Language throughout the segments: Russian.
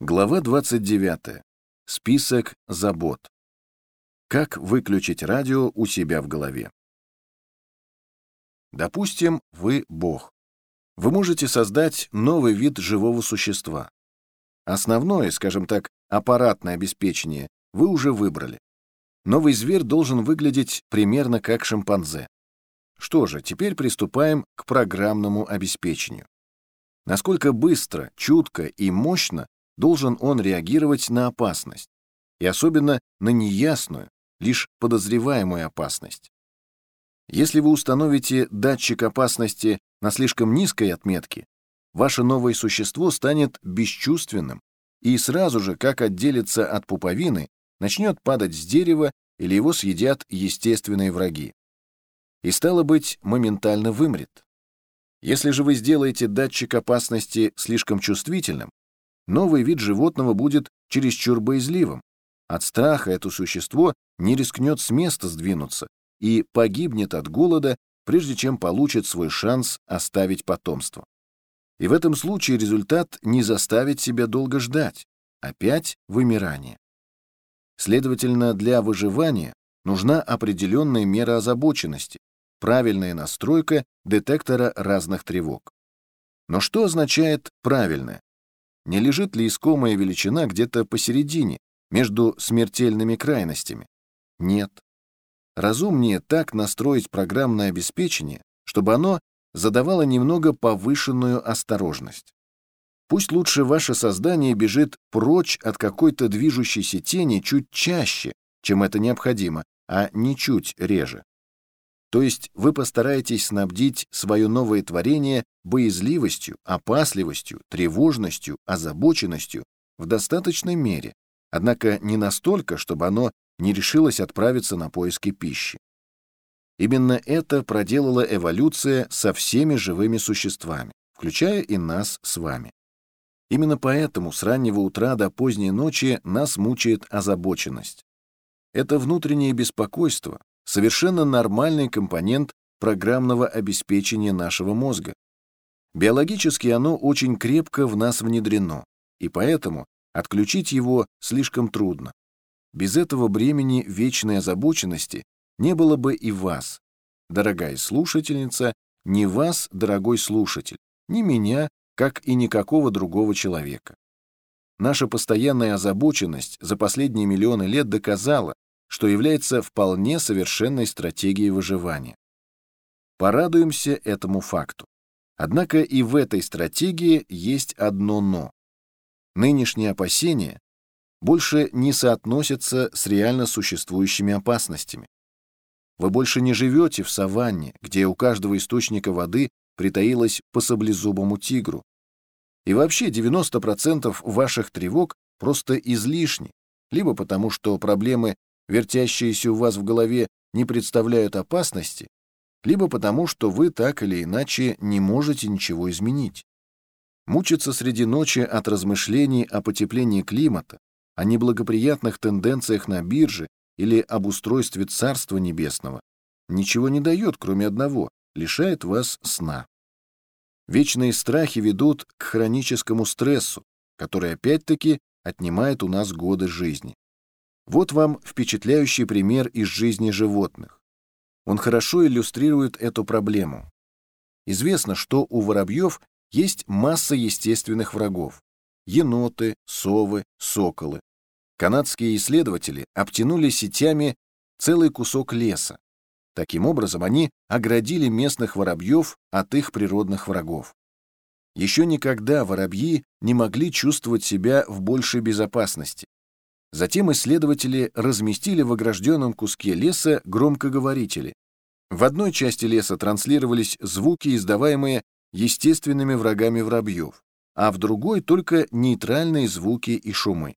Глава 29. Список забот. Как выключить радио у себя в голове? Допустим, вы Бог. Вы можете создать новый вид живого существа. Основное, скажем так, аппаратное обеспечение вы уже выбрали. Новый зверь должен выглядеть примерно как шимпанзе. Что же, теперь приступаем к программному обеспечению. Насколько быстро, чутко и мощно должен он реагировать на опасность, и особенно на неясную, лишь подозреваемую опасность. Если вы установите датчик опасности на слишком низкой отметке, ваше новое существо станет бесчувственным и сразу же, как отделится от пуповины, начнет падать с дерева или его съедят естественные враги. И стало быть, моментально вымрет. Если же вы сделаете датчик опасности слишком чувствительным, новый вид животного будет чересчур боязливым. От страха это существо не рискнет с места сдвинуться и погибнет от голода, прежде чем получит свой шанс оставить потомство. И в этом случае результат не заставит себя долго ждать. Опять вымирание. Следовательно, для выживания нужна определенная мера озабоченности, правильная настройка детектора разных тревог. Но что означает «правильная»? Не лежит ли искомая величина где-то посередине, между смертельными крайностями? Нет. Разумнее так настроить программное обеспечение, чтобы оно задавало немного повышенную осторожность. Пусть лучше ваше создание бежит прочь от какой-то движущейся тени чуть чаще, чем это необходимо, а не чуть реже. То есть вы постараетесь снабдить свое новое творение боязливостью, опасливостью, тревожностью, озабоченностью в достаточной мере, однако не настолько, чтобы оно не решилось отправиться на поиски пищи. Именно это проделала эволюция со всеми живыми существами, включая и нас с вами. Именно поэтому с раннего утра до поздней ночи нас мучает озабоченность. Это внутреннее беспокойство, совершенно нормальный компонент программного обеспечения нашего мозга. Биологически оно очень крепко в нас внедрено, и поэтому отключить его слишком трудно. Без этого бремени вечной озабоченности не было бы и вас, дорогая слушательница, не вас, дорогой слушатель, ни меня, как и никакого другого человека. Наша постоянная озабоченность за последние миллионы лет доказала, что является вполне совершенной стратегией выживания. Порадуемся этому факту. Однако и в этой стратегии есть одно «но». Нынешние опасения больше не соотносятся с реально существующими опасностями. Вы больше не живете в саванне, где у каждого источника воды притаилось по саблезубому тигру. И вообще 90% ваших тревог просто излишни, либо потому что проблемы вертящиеся у вас в голове, не представляют опасности, либо потому, что вы так или иначе не можете ничего изменить. Мучиться среди ночи от размышлений о потеплении климата, о неблагоприятных тенденциях на бирже или об устройстве Царства Небесного ничего не дает, кроме одного — лишает вас сна. Вечные страхи ведут к хроническому стрессу, который опять-таки отнимает у нас годы жизни. Вот вам впечатляющий пример из жизни животных. Он хорошо иллюстрирует эту проблему. Известно, что у воробьев есть масса естественных врагов – еноты, совы, соколы. Канадские исследователи обтянули сетями целый кусок леса. Таким образом, они оградили местных воробьев от их природных врагов. Еще никогда воробьи не могли чувствовать себя в большей безопасности. Затем исследователи разместили в огражденном куске леса громкоговорители. В одной части леса транслировались звуки, издаваемые естественными врагами воробьев, а в другой только нейтральные звуки и шумы.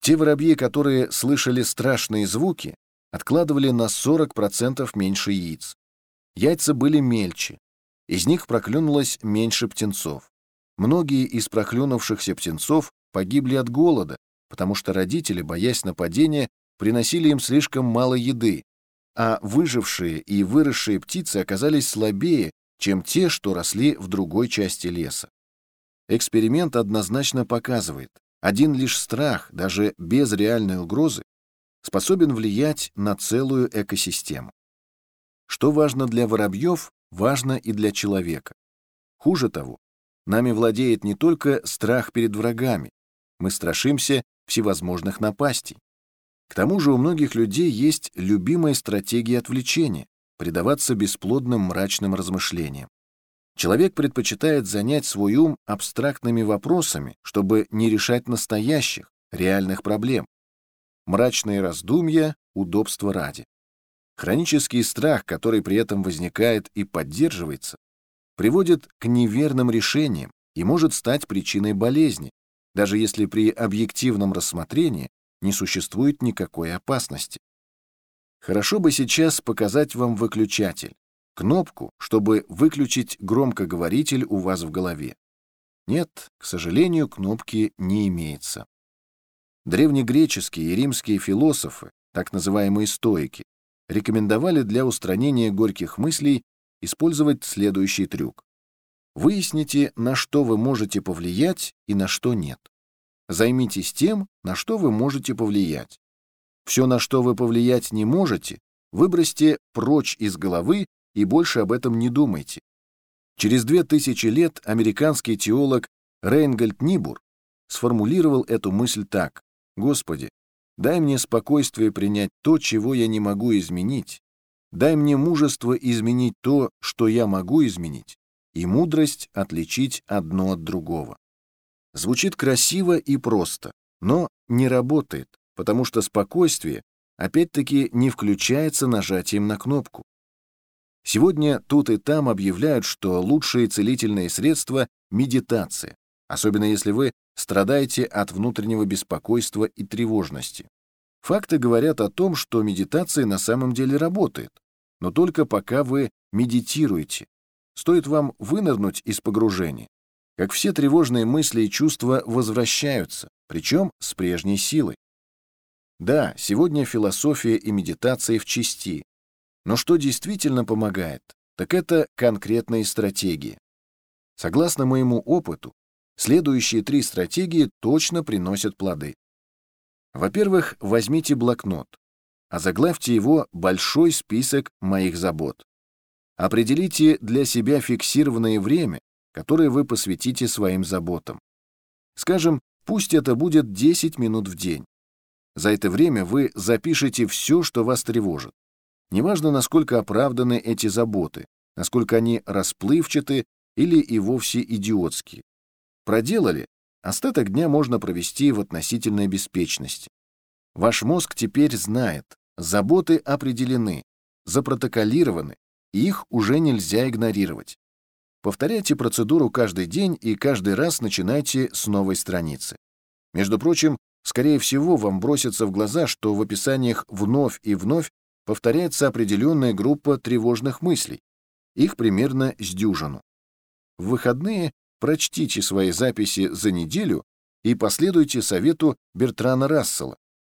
Те воробьи, которые слышали страшные звуки, откладывали на 40% меньше яиц. Яйца были мельче, из них проклюнулось меньше птенцов. Многие из проклюнувшихся птенцов погибли от голода, потому что родители, боясь нападения, приносили им слишком мало еды, а выжившие и выросшие птицы оказались слабее, чем те, что росли в другой части леса. Эксперимент однозначно показывает, один лишь страх, даже без реальной угрозы, способен влиять на целую экосистему. Что важно для воробьев, важно и для человека. Хуже того, нами владеет не только страх перед врагами, мы страшимся всевозможных напастей. К тому же у многих людей есть любимая стратегия отвлечения — предаваться бесплодным мрачным размышлениям. Человек предпочитает занять свой ум абстрактными вопросами, чтобы не решать настоящих, реальных проблем. Мрачные раздумья — удобства ради. Хронический страх, который при этом возникает и поддерживается, приводит к неверным решениям и может стать причиной болезни, даже если при объективном рассмотрении не существует никакой опасности. Хорошо бы сейчас показать вам выключатель, кнопку, чтобы выключить громкоговоритель у вас в голове. Нет, к сожалению, кнопки не имеется. Древнегреческие и римские философы, так называемые стоики, рекомендовали для устранения горьких мыслей использовать следующий трюк. Выясните, на что вы можете повлиять и на что нет. Займитесь тем, на что вы можете повлиять. Все, на что вы повлиять не можете, выбросьте прочь из головы и больше об этом не думайте. Через две тысячи лет американский теолог Рейнгольд Нибур сформулировал эту мысль так. «Господи, дай мне спокойствие принять то, чего я не могу изменить. Дай мне мужество изменить то, что я могу изменить, и мудрость отличить одно от другого». Звучит красиво и просто, но не работает, потому что спокойствие опять-таки не включается нажатием на кнопку. Сегодня тут и там объявляют, что лучшие целительные средства — медитация, особенно если вы страдаете от внутреннего беспокойства и тревожности. Факты говорят о том, что медитация на самом деле работает, но только пока вы медитируете. Стоит вам вынырнуть из погружения, как все тревожные мысли и чувства возвращаются, причем с прежней силой. Да, сегодня философия и медитация в части, но что действительно помогает, так это конкретные стратегии. Согласно моему опыту, следующие три стратегии точно приносят плоды. Во-первых, возьмите блокнот, а заглавьте его «Большой список моих забот». Определите для себя фиксированное время, которое вы посвятите своим заботам. Скажем, пусть это будет 10 минут в день. За это время вы запишете все, что вас тревожит. Неважно, насколько оправданы эти заботы, насколько они расплывчаты или и вовсе идиотские. Проделали, остаток дня можно провести в относительной беспечности. Ваш мозг теперь знает, заботы определены, запротоколированы, их уже нельзя игнорировать. Повторяйте процедуру каждый день и каждый раз начинайте с новой страницы. Между прочим, скорее всего, вам бросится в глаза, что в описаниях вновь и вновь повторяется определенная группа тревожных мыслей. Их примерно с дюжину. В выходные прочтите свои записи за неделю и последуйте совету Бертрана Рассела.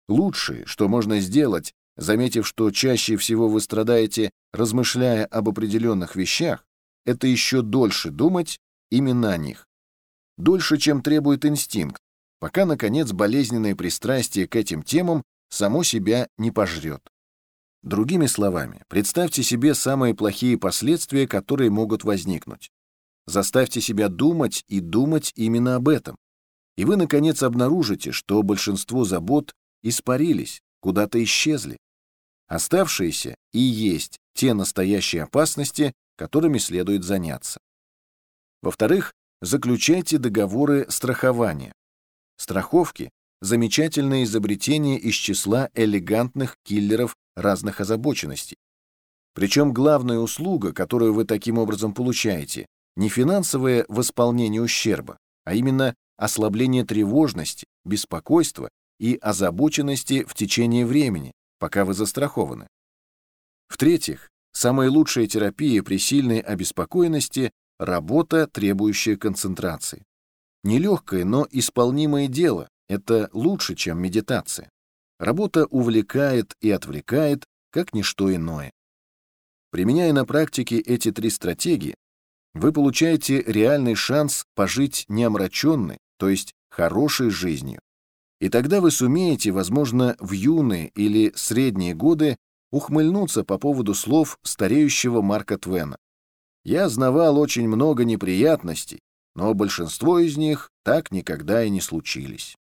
Лучшее, что можно сделать, заметив, что чаще всего вы страдаете, размышляя об определенных вещах, это еще дольше думать именно о них. Дольше, чем требует инстинкт, пока, наконец, болезненное пристрастие к этим темам само себя не пожрет. Другими словами, представьте себе самые плохие последствия, которые могут возникнуть. Заставьте себя думать и думать именно об этом. И вы, наконец, обнаружите, что большинство забот испарились, куда-то исчезли. Оставшиеся и есть те настоящие опасности, которыми следует заняться. Во-вторых, заключайте договоры страхования. Страховки – замечательное изобретение из числа элегантных киллеров разных озабоченностей. Причем главная услуга, которую вы таким образом получаете, не финансовое восполнение ущерба, а именно ослабление тревожности, беспокойства и озабоченности в течение времени, пока вы застрахованы. В-третьих, самая лучшая терапия при сильной обеспокоенности – работа, требующая концентрации. Нелегкое, но исполнимое дело – это лучше, чем медитация. Работа увлекает и отвлекает, как ничто иное. Применяя на практике эти три стратегии, вы получаете реальный шанс пожить неомраченной, то есть хорошей жизнью. И тогда вы сумеете, возможно, в юные или средние годы ухмыльнуться по поводу слов стареющего Марка Твена. Я знавал очень много неприятностей, но большинство из них так никогда и не случились.